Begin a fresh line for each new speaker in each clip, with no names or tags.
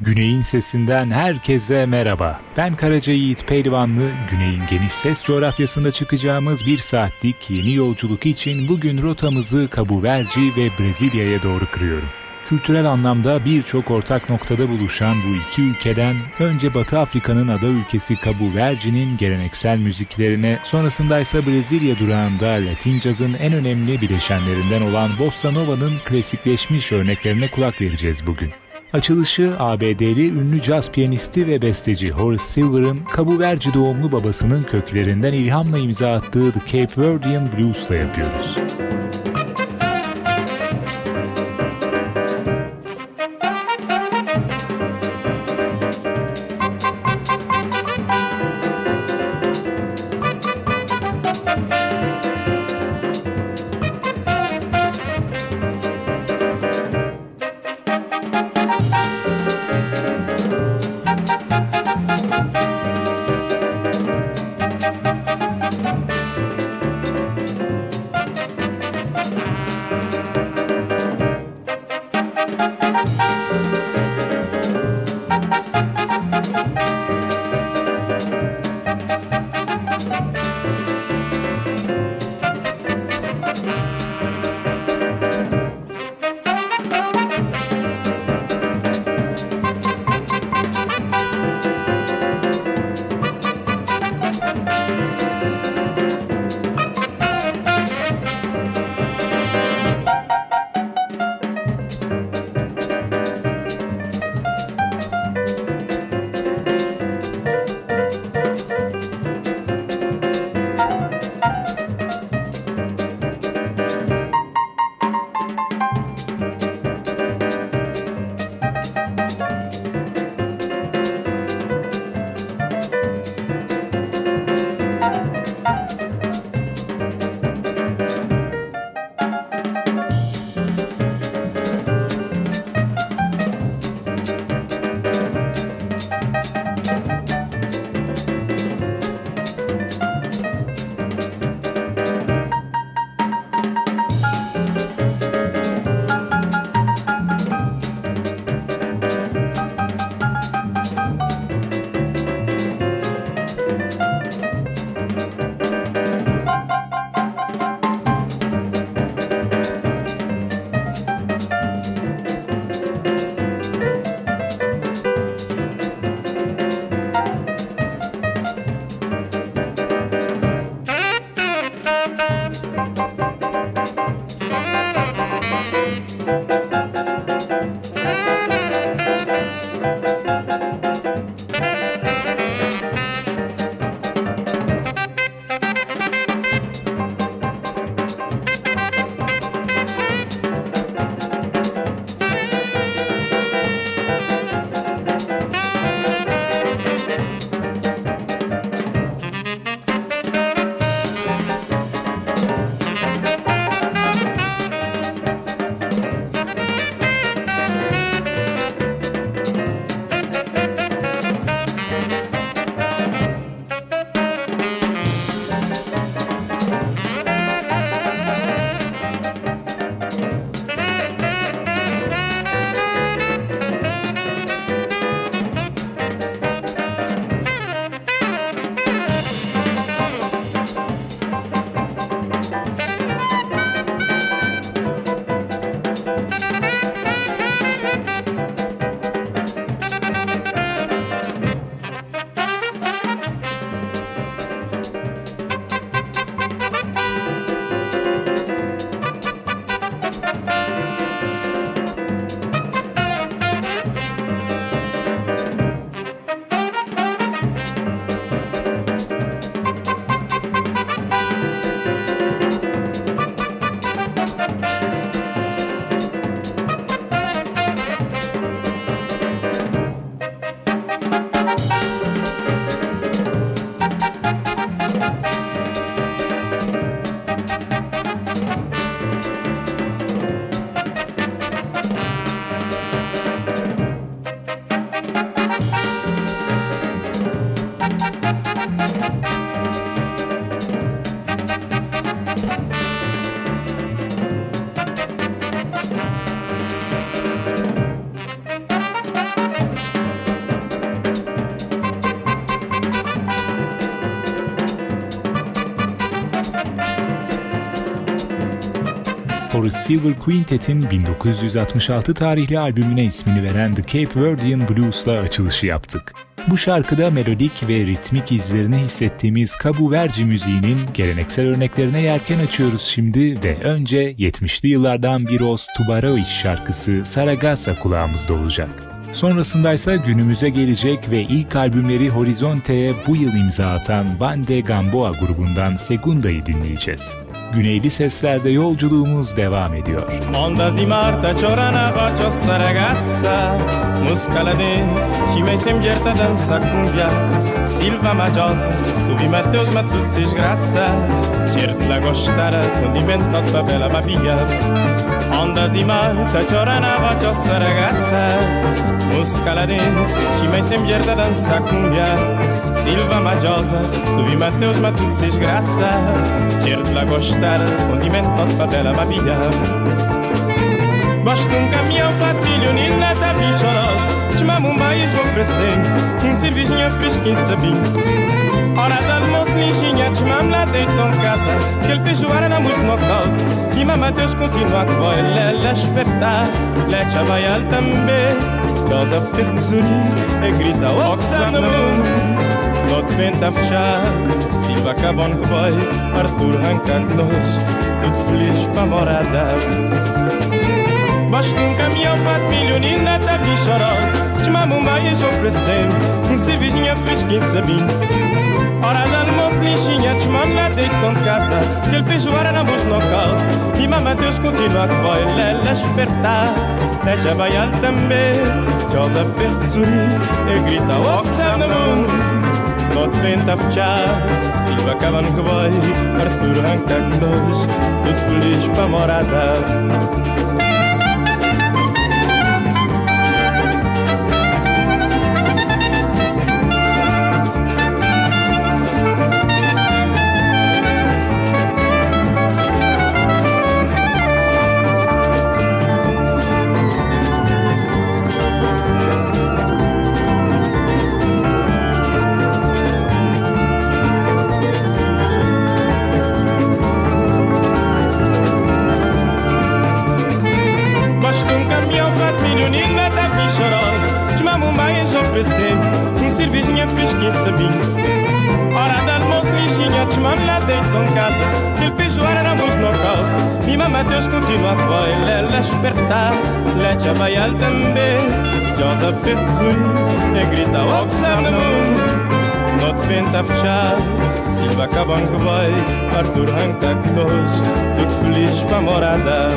Güney'in sesinden herkese merhaba. Ben Karaca Yiğit Pehlivanlı, Güney'in geniş ses coğrafyasında çıkacağımız bir saatlik yeni yolculuk için bugün rotamızı Cabo Verde ve Brezilya'ya doğru kırıyorum. Kültürel anlamda birçok ortak noktada buluşan bu iki ülkeden önce Batı Afrika'nın ada ülkesi Cabo Verde'nin geleneksel müziklerine, sonrasında ise Brezilya durağında Latin Jazz'ın en önemli bileşenlerinden olan Bossa Nova'nın klasikleşmiş örneklerine kulak vereceğiz bugün. Açılışı ABD'li ünlü caz piyanisti ve besteci Horace Silver'ın Cabo doğumlu babasının köklerinden ilhamla imza attığı The Cape Verdean Blues'la yapıyoruz. Silver Quintet'in 1966 tarihli albümüne ismini veren The Cape Verdean Blues'la açılışı yaptık. Bu şarkıda melodik ve ritmik izlerini hissettiğimiz Cabo Verde müziğinin geleneksel örneklerine yerken açıyoruz şimdi ve önce 70'li yıllardan bir Os Tubarão şarkısı Saragasa kulağımızda olacak. Sonrasındaysa günümüze gelecek ve ilk albümleri Horizonte'ye bu yıl imza atan Bande Gamboa grubundan Segunda'yı dinleyeceğiz. Güneyli seslerde yolculuğumuz devam ediyor.
Ondas di Marta ciorana ragazza Muscala dentro, ci mai semgerta danza cumbia. Silva Magiosa, tu vi Matteus ma tu Certo la gostara, condimento bella babia Ondas di Marta ciorana faccio ragazza Muscala dentro, ci mai semgerta danza cumbia. Silva Magiosa, tu vi Mateus ma si sgrassa. Certo la gostar, condimento pa bella ma via um caminhão fatilho, nina tá bichoró Um bairro oferecendo Um cervejinha fresquinho sabinho Hora da almoço, liginha, chamam lá deitam casa Que ele fez jogar na música no colo E Mateus continua a ela espertar Lecha baial também. Cosa fertzuri, e grita Oxana Moon Not venta a fechar. Silva Cabon que vai Arthur arrancando nós Tudo feliz para a morada. Basta um caminhão fato milionina Tá vi chorando Chamamos um baia e oferecendo Um cervejinha fresquinho sabinho Hora de almoço lixinha Chamamos lá deitam de casa. Que ele fez jogar na voz local E mamãe Deus continua a boia Lela espertar Leja baial também. Joseph Fertzuri E grita Oxana Moon Not vent a fechar. Silva acaban que vai Arthur arranca com dois. Tudo feliz para morada Not venta fechar, Silva acabam que vai, Arthur arranca que nós, tudo feliz para morada.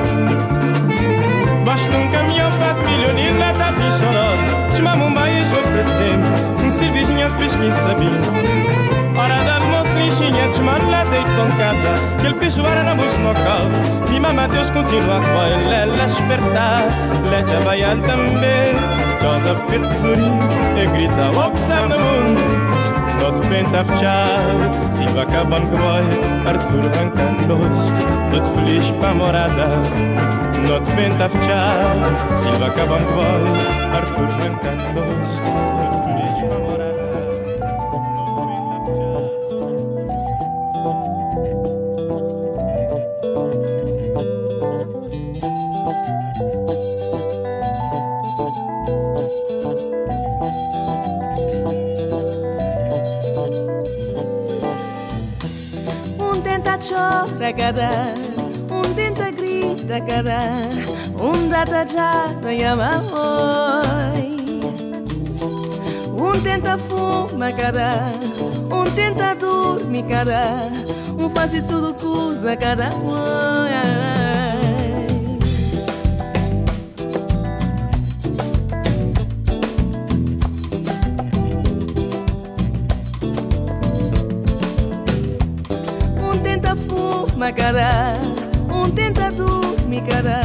Basta um caminhão fato milionil, lá bichoró, chamamos um baia e oferecemos, um cervejinha fresquinho sabinho. Hora de almoço, lixinha, desmano lá em casa Que ele fez jogar na música local Mima Mateus continua a boia, ela espertar Lecha baial também. Josa Fertzuri e grita Oxam no mundo Not penta fechar Silva vai Arthur arrancando-nos Todo feliz para a morada. Not penta fechar Silva acabam que vai Arthur arrancando-nos
un tenta fuma cada un tenta dormir cada um faz tudo coisa cada um cara, um tentador me cara,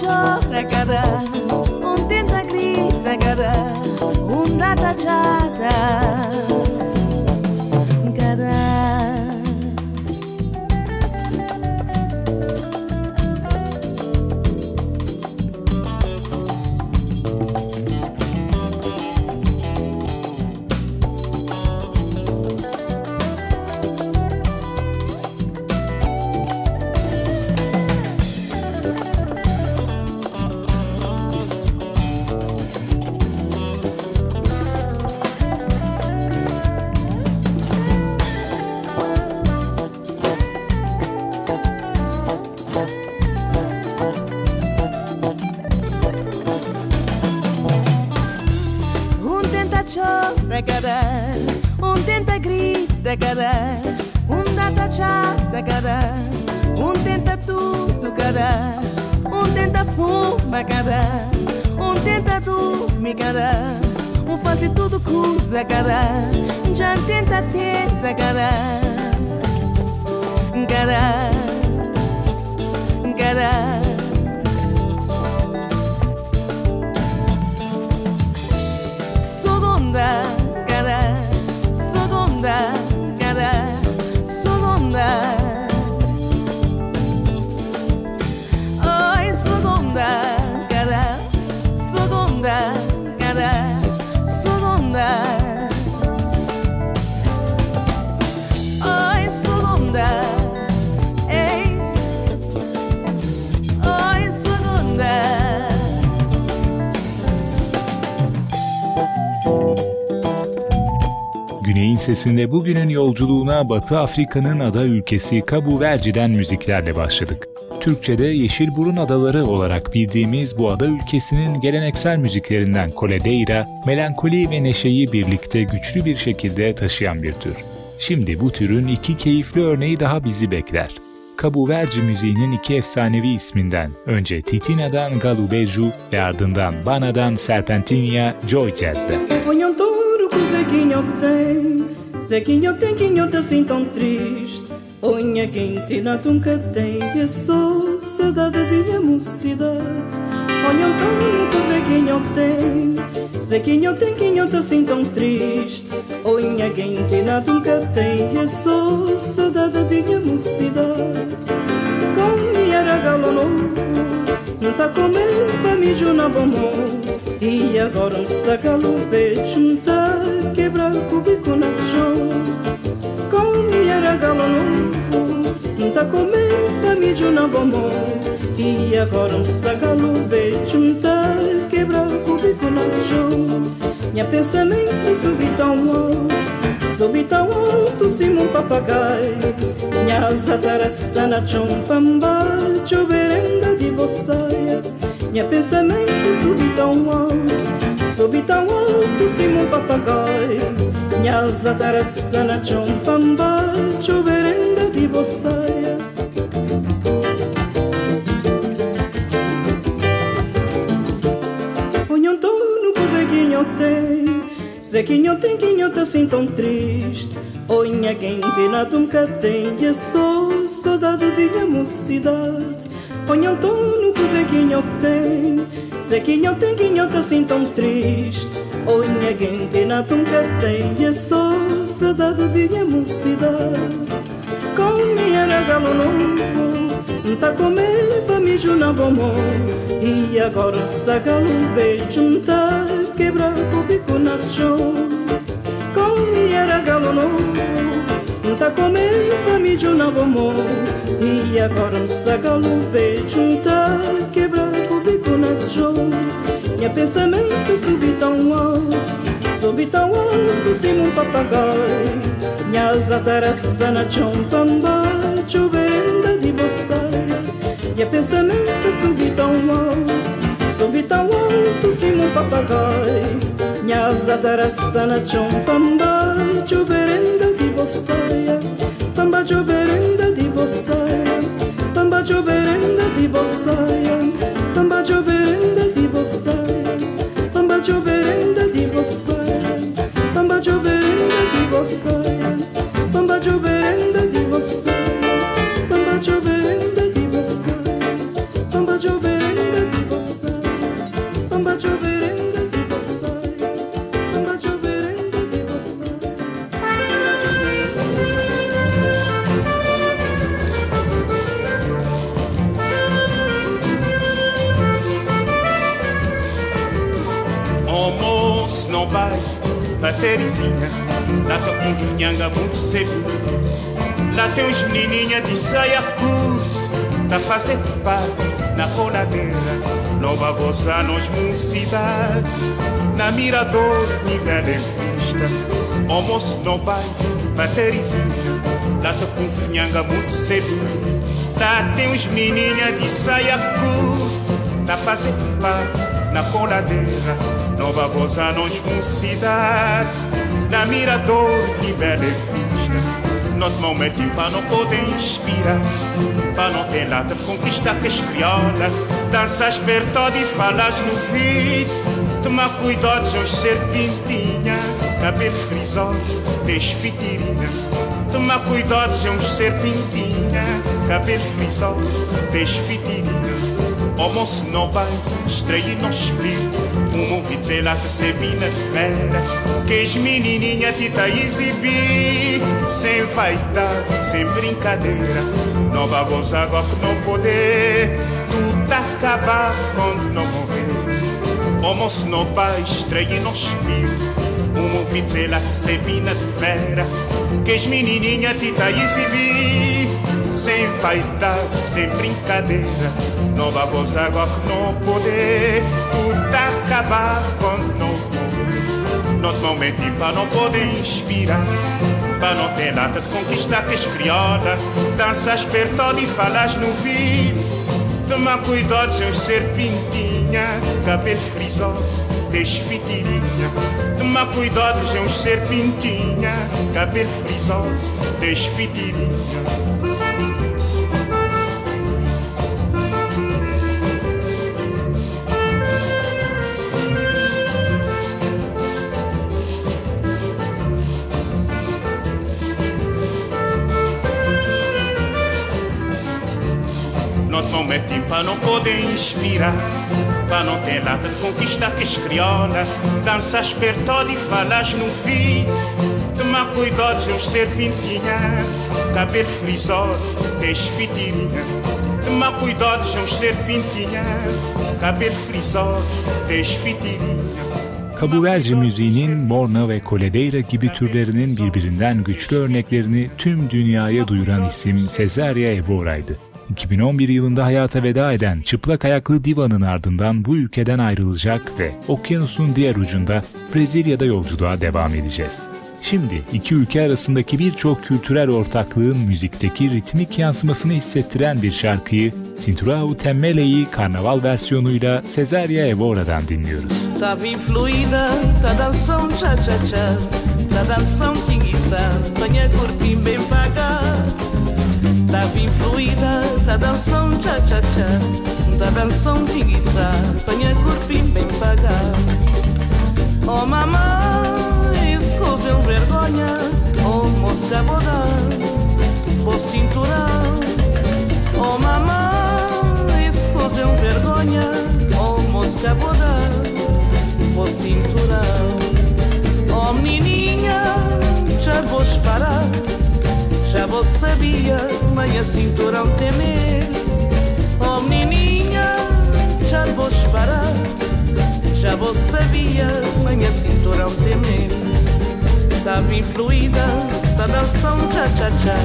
peciora cada un tentagrita cada una tacciata fuma cara, um tenta dormir cara, um faz tudo cruza cara, já tenta tenta cara, cara, cara.
Sesinde bugünün yolculuğuna Batı Afrika'nın ada ülkesi Cabo Verde'den müziklerle başladık. Türkçe'de Yeşilburun Adaları olarak bildiğimiz bu ada ülkesinin geleneksel müziklerinden Coledeira, melankoli ve neşeyi birlikte güçlü bir şekilde taşıyan bir tür. Şimdi bu türün iki keyifli örneği daha bizi bekler. Cabo Verde müziğinin iki efsanevi isminden önce Titina'dan Galubeju ve ardından Bana'dan Serpentinia Joy Jazz'de.
Onde Zequinho tem, Zequinho tem que eu tá assim tão triste. Onha quente na nunca tem, e só saudade de minha mocidade. Olha então, Zequinho tem, Zequinho tem que eu tá assim tão triste. Onha quente na nunca tem, e só saudade de minha mocidade. Com minha galo ta comer pa mi juna e agora ja gorom sta galu večum quebrar o cubico na chão. Com mi era galo novo ta tá comer pa mi juna bomo E agora gorom sta beijo večum quebrar o cubico na chão. Minha pensamento é subi tão alto subi tão alto simo um papagaio. Minha asa tarasta na chão pamba choverem você. Minha pensamento subi tão alto Subi tão alto, cima um papagaio. Minha asa tarasta na chão Pamba, choverenda de você. Zequinho tem quinhota assim tão triste. Onha quente na tumca tem E é só saudade de minha mocidade Onha Antônio que Zequinho tem Zequinho tem quinhota assim tão triste Onha quente na tumca tem é só saudade de minha mocidade Com minha galo novo Tá comer pra mijo na bombom E agora está galo beijo Tá quebrar o bico na chão Com era galo novo junta come pami giuna bomo e agora sta galope junta o bico na jo e a pensamento subi tão alto subi tão alto sim um papagaio. Minha zatarasta na é chompamba chovenda é de boçai e a pensamento subi tão alto subi tão alto sim um papagaio. Minha zatarasta na chompamba chovenda de
boçai sun. Muito cedo. Lá tem uns menininha de saia curta Tá fazendo parte na coladeira Nova gozar nos mocidade Na mirador, me bela vista. Almoço não vai pra Terezinha Lá tá com finhanga muito cedo. Lá tem uns menininha de saia curta Tá fazendo parte na coladeira Nova Goza, nós cidade, na mirador de Bela Vista. Nós momento para não poder inspirar, para não ter nada de conquistar que as danças perto e falas no vídeo. Toma cuidado, de ser pintinha, cabelo frisado, desfitirina. Toma cuidado, de ser pintinha, cabelo frisado, desfitirina. Se não vai, estreia no espírito Um ouvido sei lá recebina de fera Que as menininha te tá exibir Sem vaidade, sem brincadeira Não vai gozar agora que não poder. Tudo acabar quando não morrer. Se não vai, estreia no espírito Um ouvido sei lá recebina de fera Que as menininha te tá exibir sem vaidade, sem brincadeira. Não vai gozar agora que não poder, tudo acabar quando não for. Nosso momento para não poder inspirar, para não ter nada de conquistar que as criolas, danças perto e falas no vídeo. Toma cuidado de ser pintinha, cabelo frisado, desfitirinha. Toma cuidado de pintinha, cabelo frisado, desfitirinha. Metem para não poder inspirar Para não ter nada de conquistar que as criola Danças perto e falas no fim Toma cuidado de ser pintinha Cabelo frisado, desfitirinha Toma cuidado de ser pintinha Cabelo frisado, desfitirinha
Kabuverci müziğinin Morna ve Coledeira gibi türlerinin birbirinden güçlü örneklerini tüm dünyaya duyuran isim Cesaria Evora'ydı. 2011 yılında hayata veda eden çıplak ayaklı divanın ardından bu ülkeden ayrılacak ve okyanusun diğer ucunda Brezilya'da yolculuğa devam edeceğiz. Şimdi iki ülke arasındaki birçok kültürel ortaklığın müzikteki ritmik yansımasını hissettiren bir şarkıyı Cinturão Temmele'yi karnaval versiyonuyla Cesaria Evora'dan dinliyoruz.
Tava influída, tá dançando cha-cha-cha, tá dançando tinguiça, banha corpim bem pagar. Tava influída, tá dançando tcha-tcha-tcha Tá dançando tinguiça, panha corpinho bem pagar Oh mamãe, um vergonha Oh mosca boda, bo cinturão. Oh mamãe, um vergonha Oh mosca boda, bo cinturão. Oh menininha, já vou parar já vou sabia, meia cinturão temer. Oh menininha, já vou parar. Já vou sabia, meia cinturão temer. Tava influída, dançando tcha tcha tcha.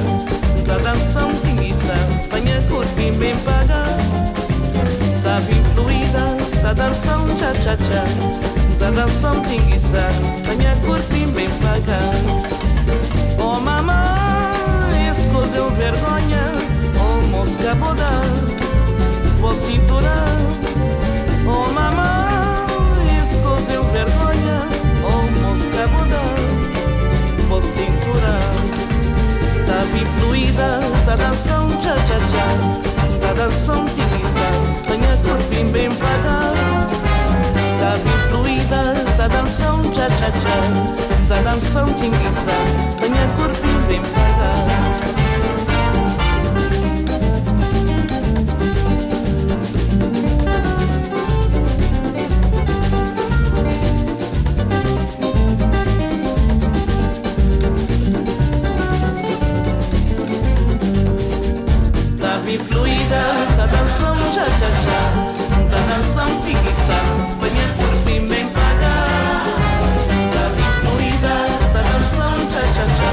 Tá dançando tinguiça, panha corpim bem paga. Tava influída, dançando tcha tcha tcha. Tá dançando tinguiça, panha corpim bem paga. Oh mamãe vergonha, oh mosca boda, vou cinturão, oh mamãe, escuseu vergonha, oh mosca boda, vou cinturão. Tá fluida, tá dançando tcha tcha tcha, tá dançando tiriça, tenha corpinho bem pagado. Tá fluida, tá dançando tcha tcha tcha, tá dançando tiriça, tenha corpinho bem vida Tá dançando já, já, já. Tá dançando preguiça Venha por mim, bem pagar Tá vindo fluida Tá dançando já, já, já.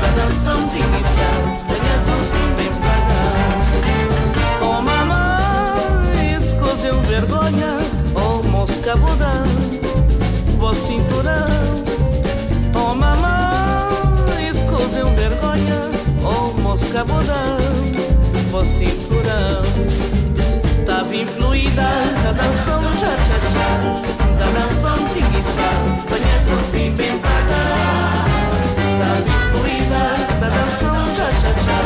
Tá dançando preguiça Venha por mim, bem pagar Oh mamãe, escozeu vergonha. Oh mosca bodã Vou cinturão Oh mamãe, escozeu vergonha. Oh mosca bodã o cinturão. Tava influída da canção tchá-tchá-tchá, da canção preguiça, banha corpo pentada. Tava influída da canção tchá-tchá-tchá,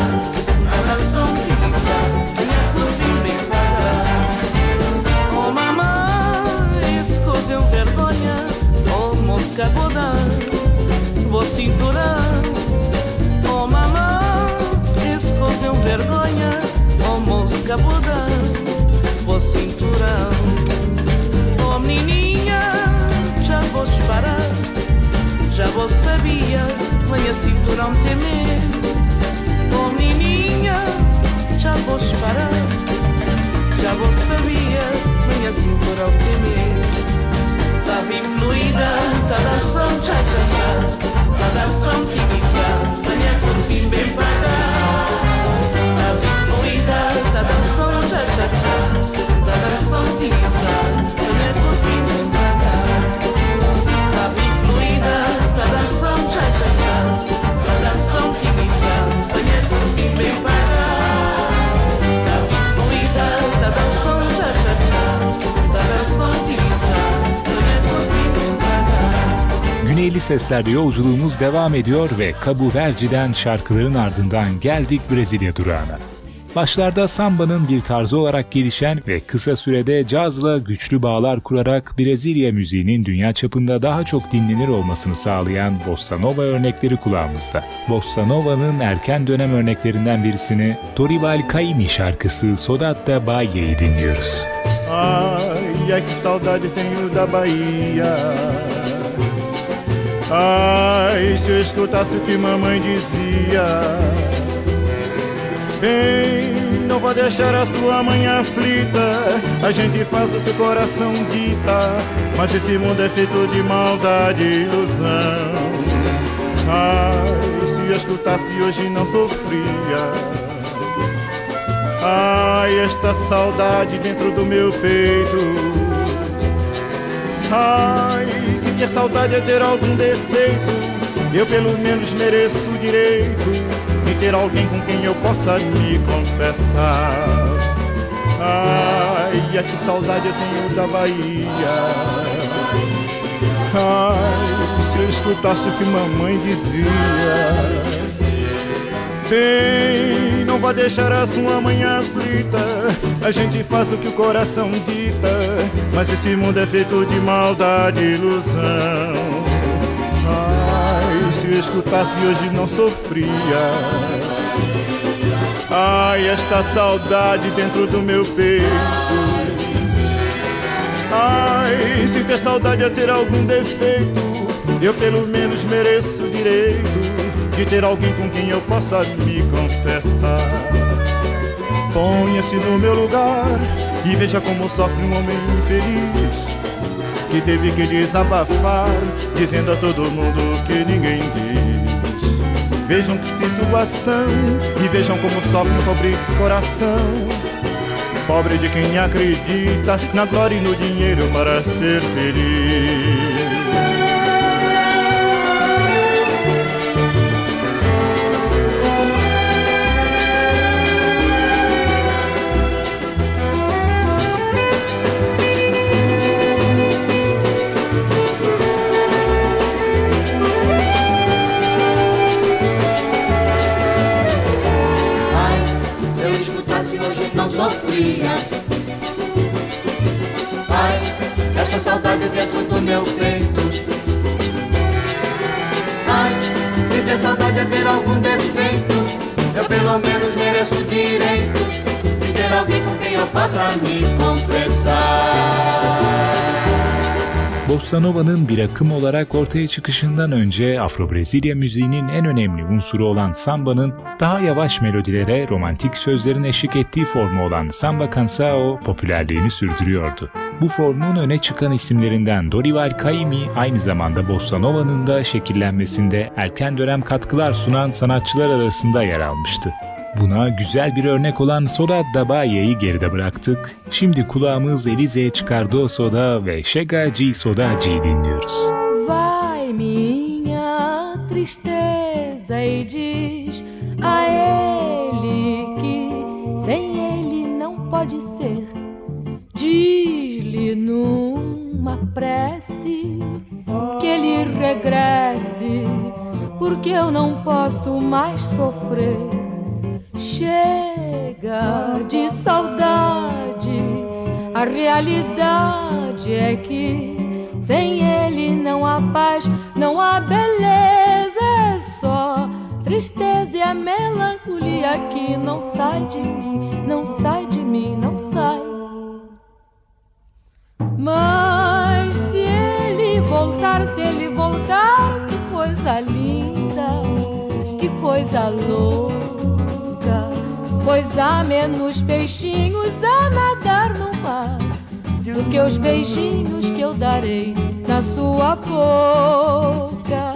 da canção preguiça, banha corpo pentada. Oh mamãe, escuse escuseu vergonha, oh mosca boda, vou cinturão. Um vergonha. Oh música bodã, vou cinturão. Oh menininha, já vou parar, já vou sabia, venha cinturão temer. Oh menininha, já vou parar, já vou sabia, venha cinturão temer. Tá bem fluida, tá dançando tchá tchá tchá Tá dançando que guisa, venha curtir bem para
Güneyli seslerde yolculuğumuz devam ediyor ve Cabo Verde'den şarkıların ardından geldik Brezilya durağına. Başlarda sambanın bir tarzı olarak gelişen ve kısa sürede cazla güçlü bağlar kurarak Brezilya müziğinin dünya çapında daha çok dinlenir olmasını sağlayan Bossa Nova örnekleri kulağımızda. Bossa Nova'nın erken dönem örneklerinden birisini Dorival Caymmi şarkısı Sodatta Bahia'yı dinliyoruz.
Ai, ai que saudade tenho da Bahia Ai, se eu escutasse o que mamãe dizia Bem, não vou deixar a sua mãe aflita. A gente faz o que o coração dita. Mas esse mundo é feito de maldade e ilusão. Ai, se eu escutasse hoje não sofria. Ai, esta saudade dentro do meu peito. Ai, se ter saudade é ter algum defeito Eu pelo menos mereço o direito De ter alguém com quem eu possa me confessar. Ai, a que saudade eu tenho da Bahia. Ai, se eu escutasse o que mamãe dizia. Bem, não vai deixar a sua mãe aflita. A gente faz o que o coração dita. Mas esse mundo é feito de maldade e ilusão se escutasse hoje não sofria. Ai, esta saudade dentro do meu peito. Ai, se ter saudade é ter algum defeito Eu pelo menos mereço o direito de ter alguém com quem eu possa me confessar. Ponha-se no meu lugar e veja como sofre um homem infeliz que teve que desabafar, dizendo a todo mundo que ninguém diz. Vejam que situação e vejam como sofre um pobre coração. Pobre de quem acredita na glória e no dinheiro para ser feliz.
Dentro do meu peito. Ai, se ter saudade é ter algum defeito, eu pelo menos mereço direito de ter alguém com quem eu possa me confessar.
Bossa Nova'nın bir akım olarak ortaya çıkışından önce Afro-Brezilya müziğinin en önemli unsuru olan samba'nın daha yavaş melodilere romantik sözlerin eşlik ettiği formu olan samba cansao popülerliğini sürdürüyordu. Bu formun öne çıkan isimlerinden Dorival Caymmi aynı zamanda Bossa Nova'nın da şekillenmesinde erken dönem katkılar sunan sanatçılar arasında yer almıştı. Buna güzel bir örnek olan Soda Dabaye'yi geride bıraktık. Şimdi kulağımız Elize'ye çıkardı o soda ve Şegaci Sodaci'yi dinliyoruz.
Vai minha tristeza e diz a ele que sem ele não pode ser. E numa prece que ele regresse, porque eu não posso mais sofrer. Chega de saudade, a realidade é que sem ele não há paz, não há beleza, é só tristeza e a melancolia que não sai de mim, não sai de mim, não sai. Mas se ele voltar, se ele voltar, que coisa linda, que coisa louca. Pois há menos peixinhos a nadar no mar do que os beijinhos que eu darei na sua boca.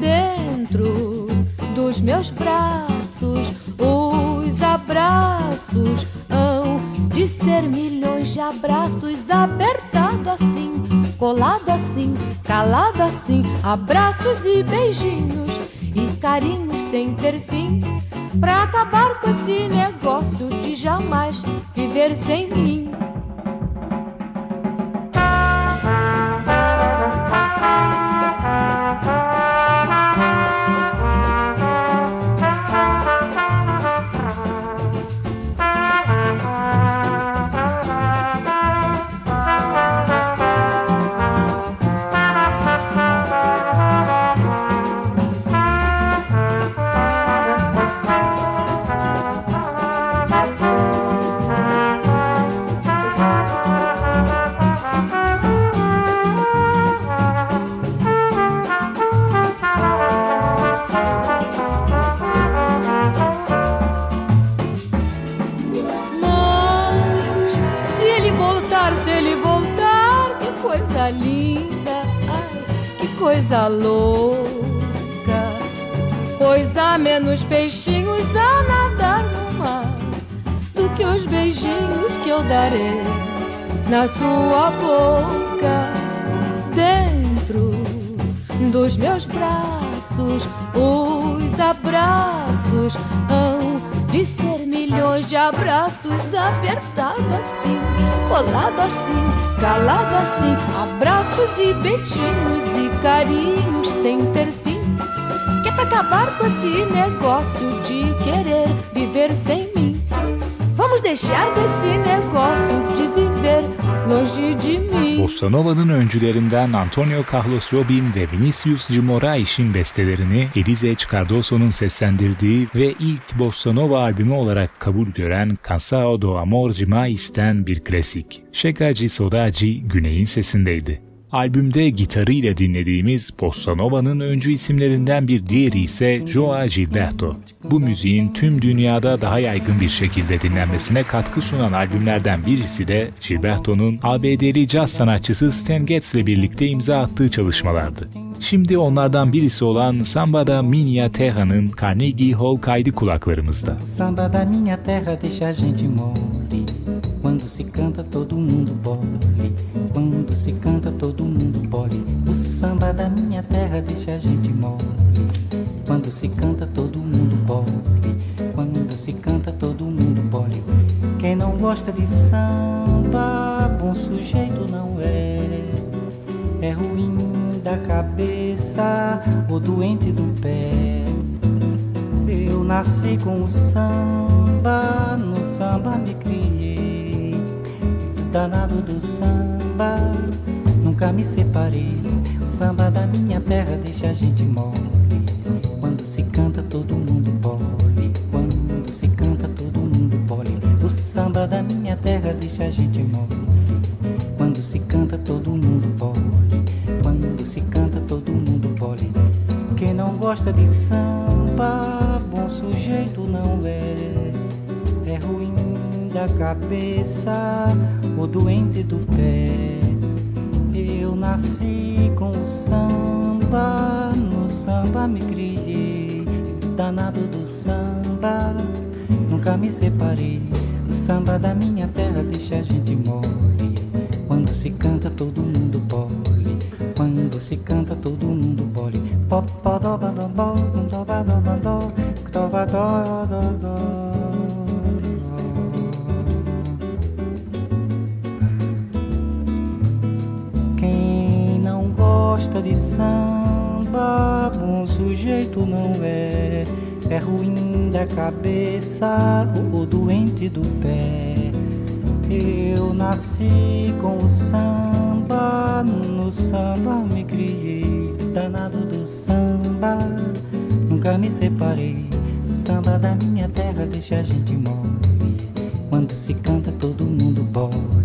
Dentro dos meus braços, os abraços hão de ser milhões de abraços apertado assim, colado assim, calado assim, abraços e beijinhos e carinhos sem ter fim. Pra acabar com esse negócio de jamais viver sem mim. Menos peixinhos a nadar no mar do que os beijinhos que eu darei na sua boca. Dentro dos meus braços, os abraços hão de ser milhões de abraços apertado assim, colado assim calado assim, abraços e beijinhos e carinhos sem ter fim. Acabar com esse negócio de querer viver sem mim. Vamos deixar desse negócio de viver longe de mim.
Bossa Nova'nın öncülerinden Antonio Carlos Jobim ve Vinicius de Moraes'in bestelerini Elize Cardoso'nun seslendirdiği ve ilk Bossa Nova albümü olarak kabul gören Cansao Amor Demais"'ten bir klasik. Şekacı Sodaci Güney'in sesindeydi. Albümde gitarıyla dinlediğimiz Bossa Nova'nın öncü isimlerinden bir diğeri ise Joao Gilberto. Bu müziğin tüm dünyada daha yaygın bir şekilde dinlenmesine katkı sunan albümlerden birisi de Gilberto'nun ABD'li caz sanatçısı Stan Getz ile birlikte imza attığı çalışmalardı. Şimdi onlardan birisi olan Samba da Minha Terra'nın Carnegie Hall kaydı kulaklarımızda.
Samba da minha terra deixa gente mole Quando se canta todo mundo bole. Quando se canta todo mundo bole. O samba da minha terra deixa a gente mole. Quando se canta todo mundo bole. Quando se canta todo mundo bole. Quem não gosta de samba Bom sujeito não é. É ruim da cabeça ou doente do pé. Eu nasci com o samba, no samba me criei. Danado do samba, nunca me separei. O samba da minha terra deixa a gente mole. Quando se canta, todo mundo bole. Quando se canta, todo mundo bole. O samba da minha terra deixa a gente mole. Quando se canta, todo mundo bole se canta, todo mundo pole. Quem não gosta de samba, bom sujeito não é. É ruim da cabeça, o doente do pé. Eu nasci com o samba, no samba me criei. Danado do samba, nunca me separei. O samba da minha terra deixa a gente morrer. Quando se canta, todo mundo pode. Quando se canta todo mundo bole Quem não é É ruim da cabeça O doente do pé Eu nasci com o samba no samba me criei, danado do samba, nunca me separei. samba da minha terra deixa a gente mole. Quando se canta, todo mundo bole.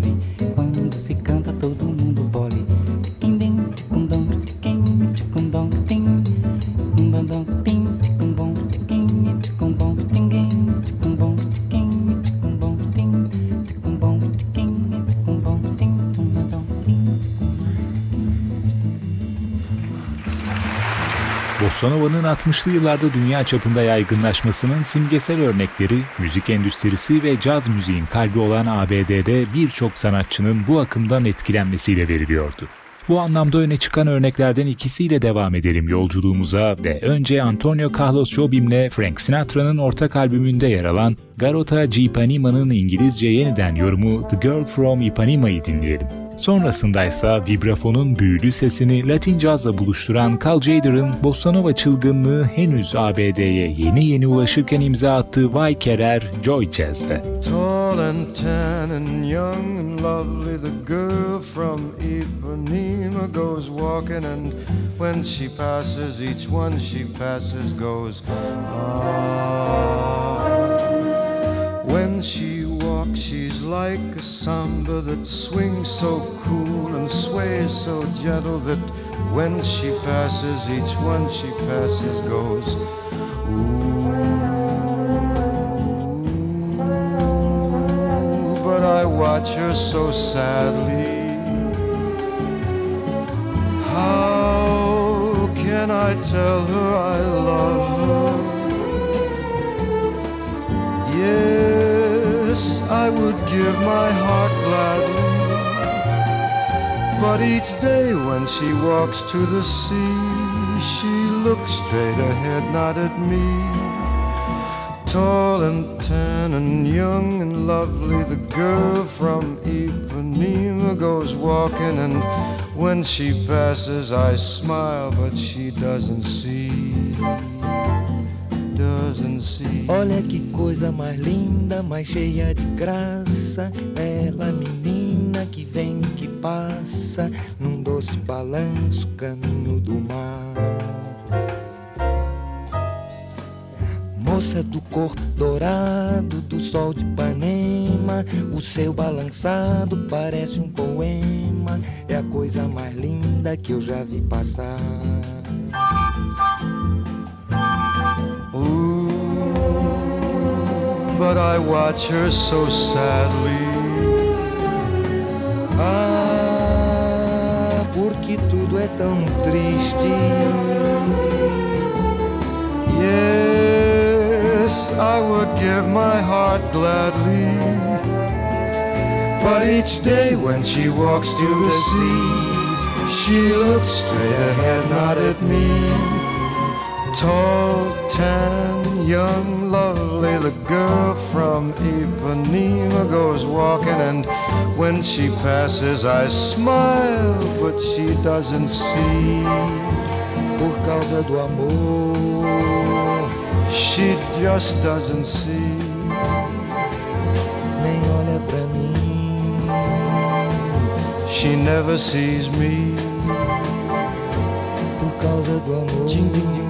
60'lı yıllarda dünya çapında yaygınlaşmasının simgesel örnekleri, müzik endüstrisi ve caz müziğin kalbi olan ABD'de birçok sanatçının bu akımdan etkilenmesiyle veriliyordu. Bu anlamda öne çıkan örneklerden ikisiyle devam edelim yolculuğumuza ve önce Antonio Carlos Jobim'le Frank Sinatra'nın ortak albümünde yer alan Garota G. Ipanima'nın İngilizce yeniden yorumu The Girl From Ipanima'yı dinleyelim. Sonrasında ise vibrafonun büyülü sesini Latin cazla buluşturan Carl Jader'ın Bossa Nova çılgınlığı henüz ABD'ye yeni yeni ulaşırken imza attığı Vay Kerer Joy Jazz'de.
Tall and tan and young and lovely the girl from Ipanema goes walking and when she passes each one she passes goes ah when walks, She's like a samba that swings so cool and sways so gentle that when she passes, each one she passes goes, ooh. But I watch her so sadly. How can I tell her I love her? Yeah. Give my heart gladly. But each day when she walks to the sea, she looks straight ahead, not at me. Tall and tan and young and lovely, the girl from Ipanema goes walking, and when she passes, I smile, but she doesn't see.
Olha que coisa mais linda, mais cheia de graça. Ela, menina que vem e que passa, num doce balanço, caminho do mar. Moça do corpo dourado do sol de Ipanema, o seu balançado parece um poema. É a coisa mais linda que eu já vi passar.
But I watch her so sadly.
Ah, porque tudo é tão triste.
Yes, I would give my heart gladly. But each day when she walks to the sea, she looks straight ahead, not at me. Tall, tan, young, lovely, the girl from Ipanema goes walking, and when she passes, I smile, but she doesn't see.
Por causa do amor,
she just doesn't see.
Nem olha pra mim.
She never sees me.
Por causa do amor.
Ding, ding, ding.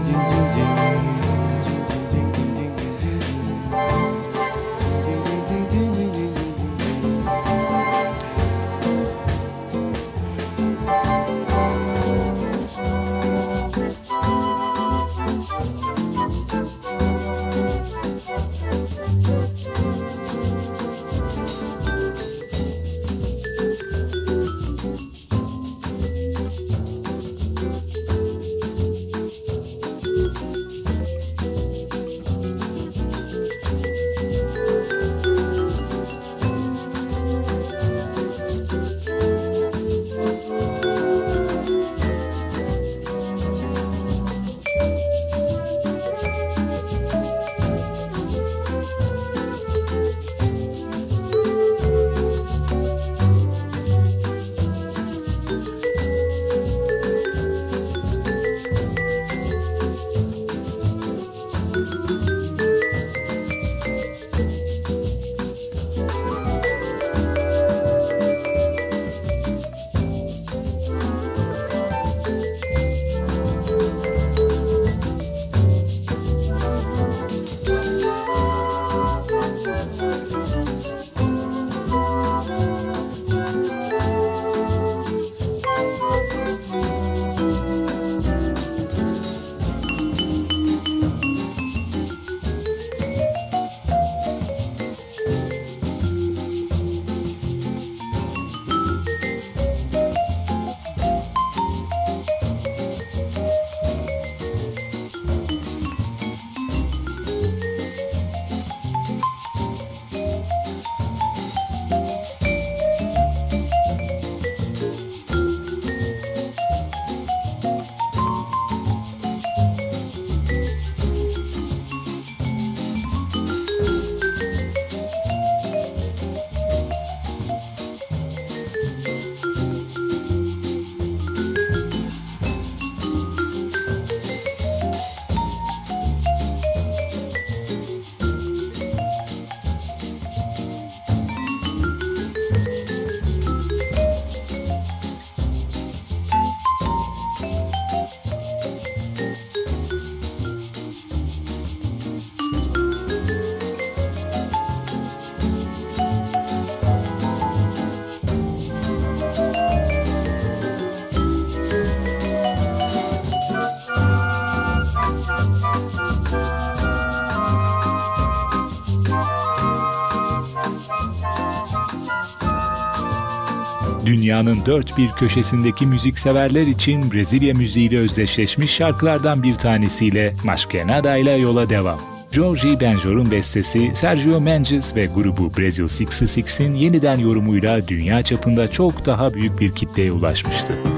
Dünyanın dört bir köşesindeki müzikseverler için Brezilya müziğiyle özdeşleşmiş şarkılardan bir tanesiyle Maskenada ile yola devam. Jorge Benjor'un bestesi Sergio Mendes ve grubu Brazil 66'in yeniden yorumuyla dünya çapında çok daha büyük bir kitleye ulaşmıştı.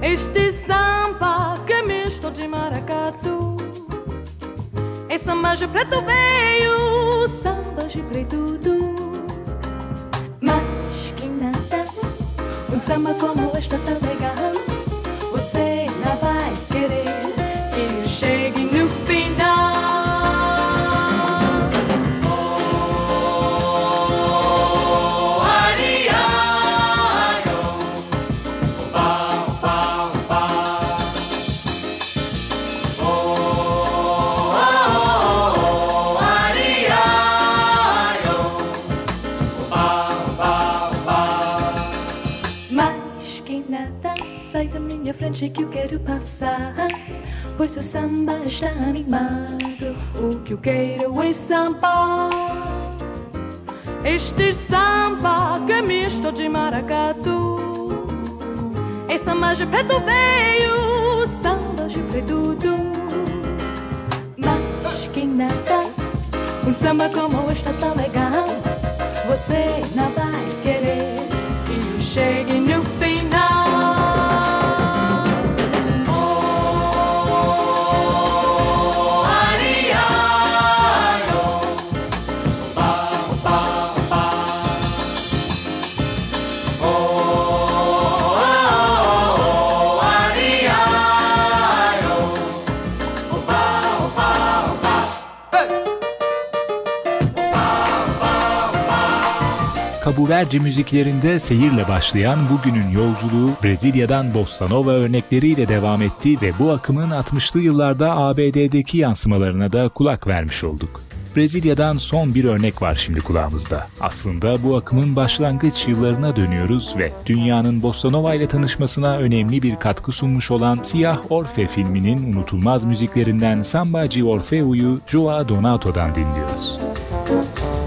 Este samba que é misto de maracatu. É samba de preto veio Samba de preto Mas que nada Um samba como este tá legal Pois o samba está animado. O que eu quero é samba. Este samba que é misto de maracatu. É samba de preto veio, samba de preto. Mas que nada, um samba como este tão legal. Você não
Verci müziklerinde seyirle başlayan bugünün yolculuğu Brezilya'dan bossa nova örnekleriyle devam etti ve bu akımın 60'lı yıllarda ABD'deki yansımalarına da kulak vermiş olduk. Brezilya'dan son bir örnek var şimdi kulağımızda. Aslında bu akımın başlangıç yıllarına dönüyoruz ve dünyanın bossa nova ile tanışmasına önemli bir katkı sunmuş olan Siyah Orfe filminin unutulmaz müziklerinden Sambacı Orfeu'yu Joa Donato'dan dinliyoruz. Müzik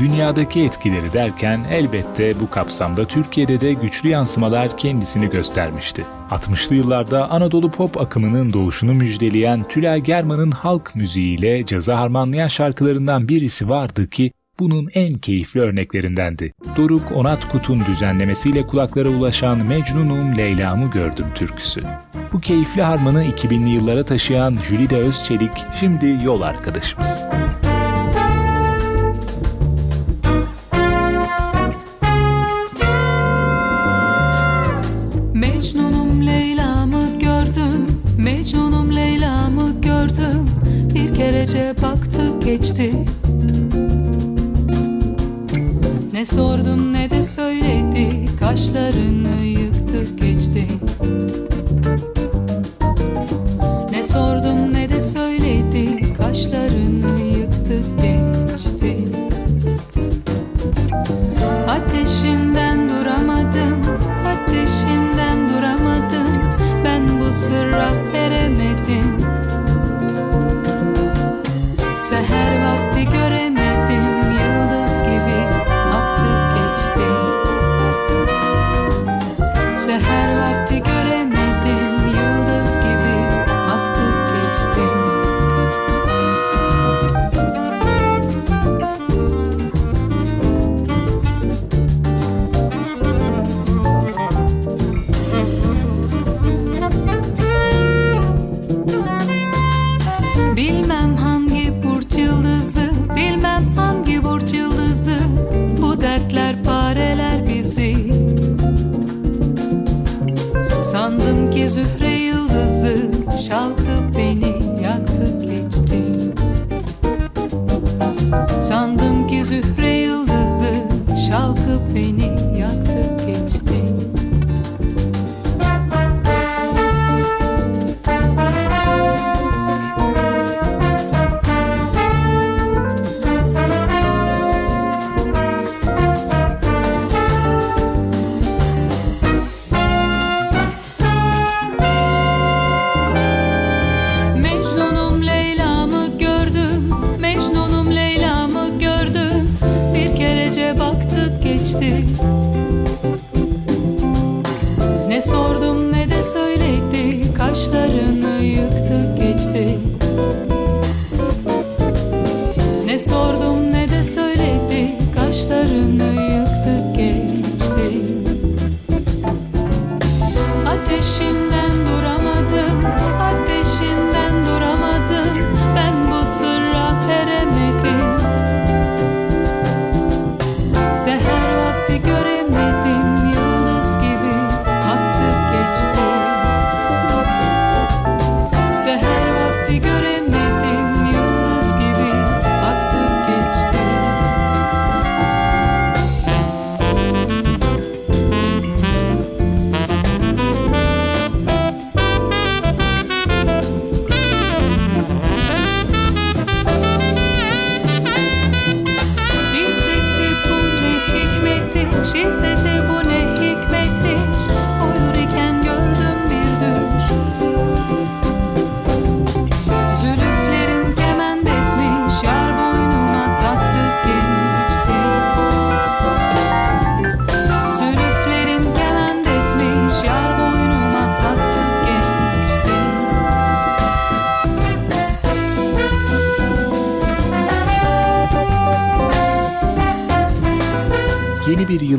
dünyadaki etkileri derken elbette bu kapsamda Türkiye'de de güçlü yansımalar kendisini göstermişti. 60'lı yıllarda Anadolu pop akımının doğuşunu müjdeleyen Tülay German'ın halk müziğiyle caza harmanlayan şarkılarından birisi vardı ki bunun en keyifli örneklerindendi. Doruk Onatkut'un düzenlemesiyle kulaklara ulaşan Mecnunum Leyla'mı gördüm türküsü. Bu keyifli harmanı 2000'li yıllara taşıyan Jülide Özçelik şimdi yol arkadaşımız.
Mecnunum geçti. Ne sordum ne de söyledi. Kaşlarını yıktı geçti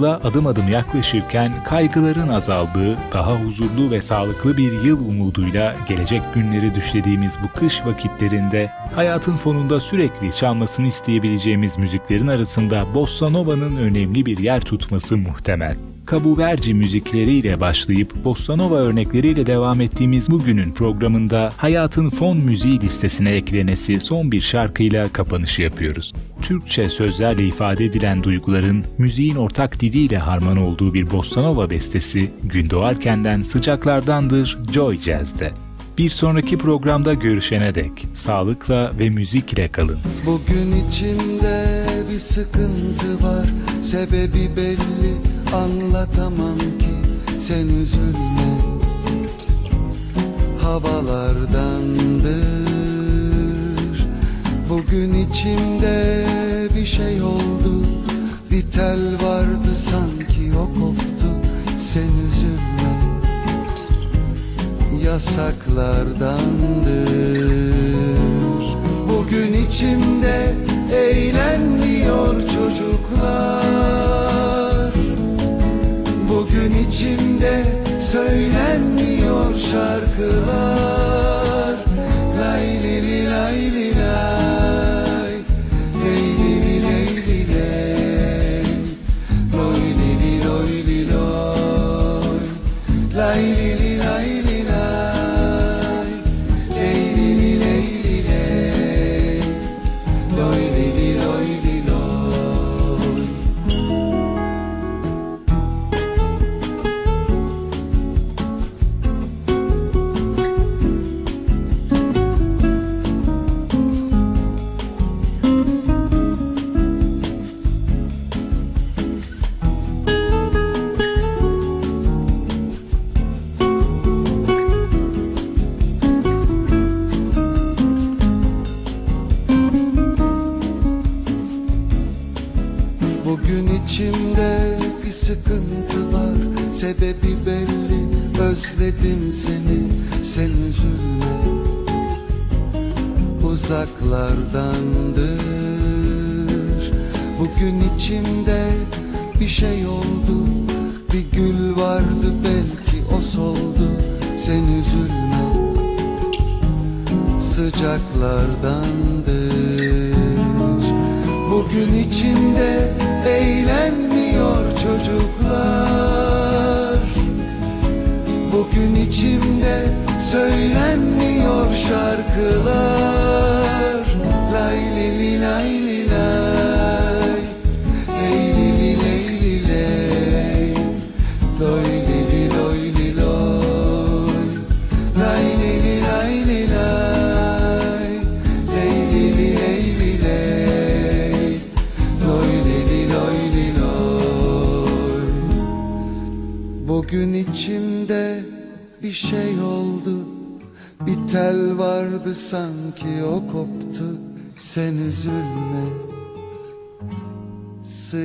yıla adım adım yaklaşırken kaygıların azaldığı, daha huzurlu ve sağlıklı bir yıl umuduyla gelecek günleri düşlediğimiz bu kış vakitlerinde hayatın fonunda sürekli çalmasını isteyebileceğimiz müziklerin arasında Bossa Nova'nın önemli bir yer tutması muhtemel. Kabuverci müzikleriyle başlayıp Bossa Nova örnekleriyle devam ettiğimiz bugünün programında hayatın fon müziği listesine eklenesi son bir şarkıyla kapanışı yapıyoruz. Türkçe sözlerle ifade edilen duyguların müziğin ortak diliyle harman olduğu bir Bossa Nova bestesi Gün Doğarken'den Sıcaklardandır Joy Jazz'de. Bir sonraki programda görüşene dek sağlıkla ve müzikle kalın.
Bugün içimde bir sıkıntı var. Sebebi belli anlatamam ki. Sen üzülme Havalardandır. Bugün içimde bir şey oldu. Bir tel vardı sanki o koptu. Sen üzülme Yasaklardandır. Bugün içimde eğlenmiyor çocuklar. Bugün içimde söylenmiyor şarkılar.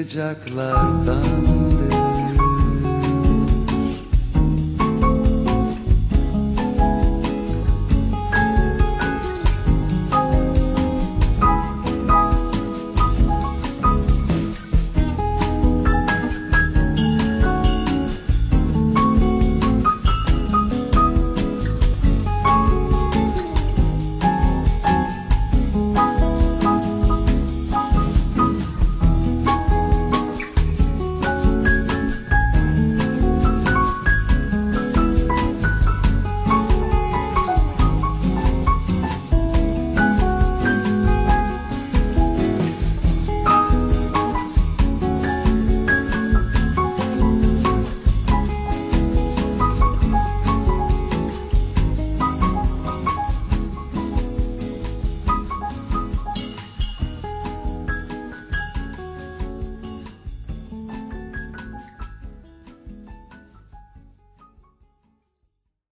sıcaklardan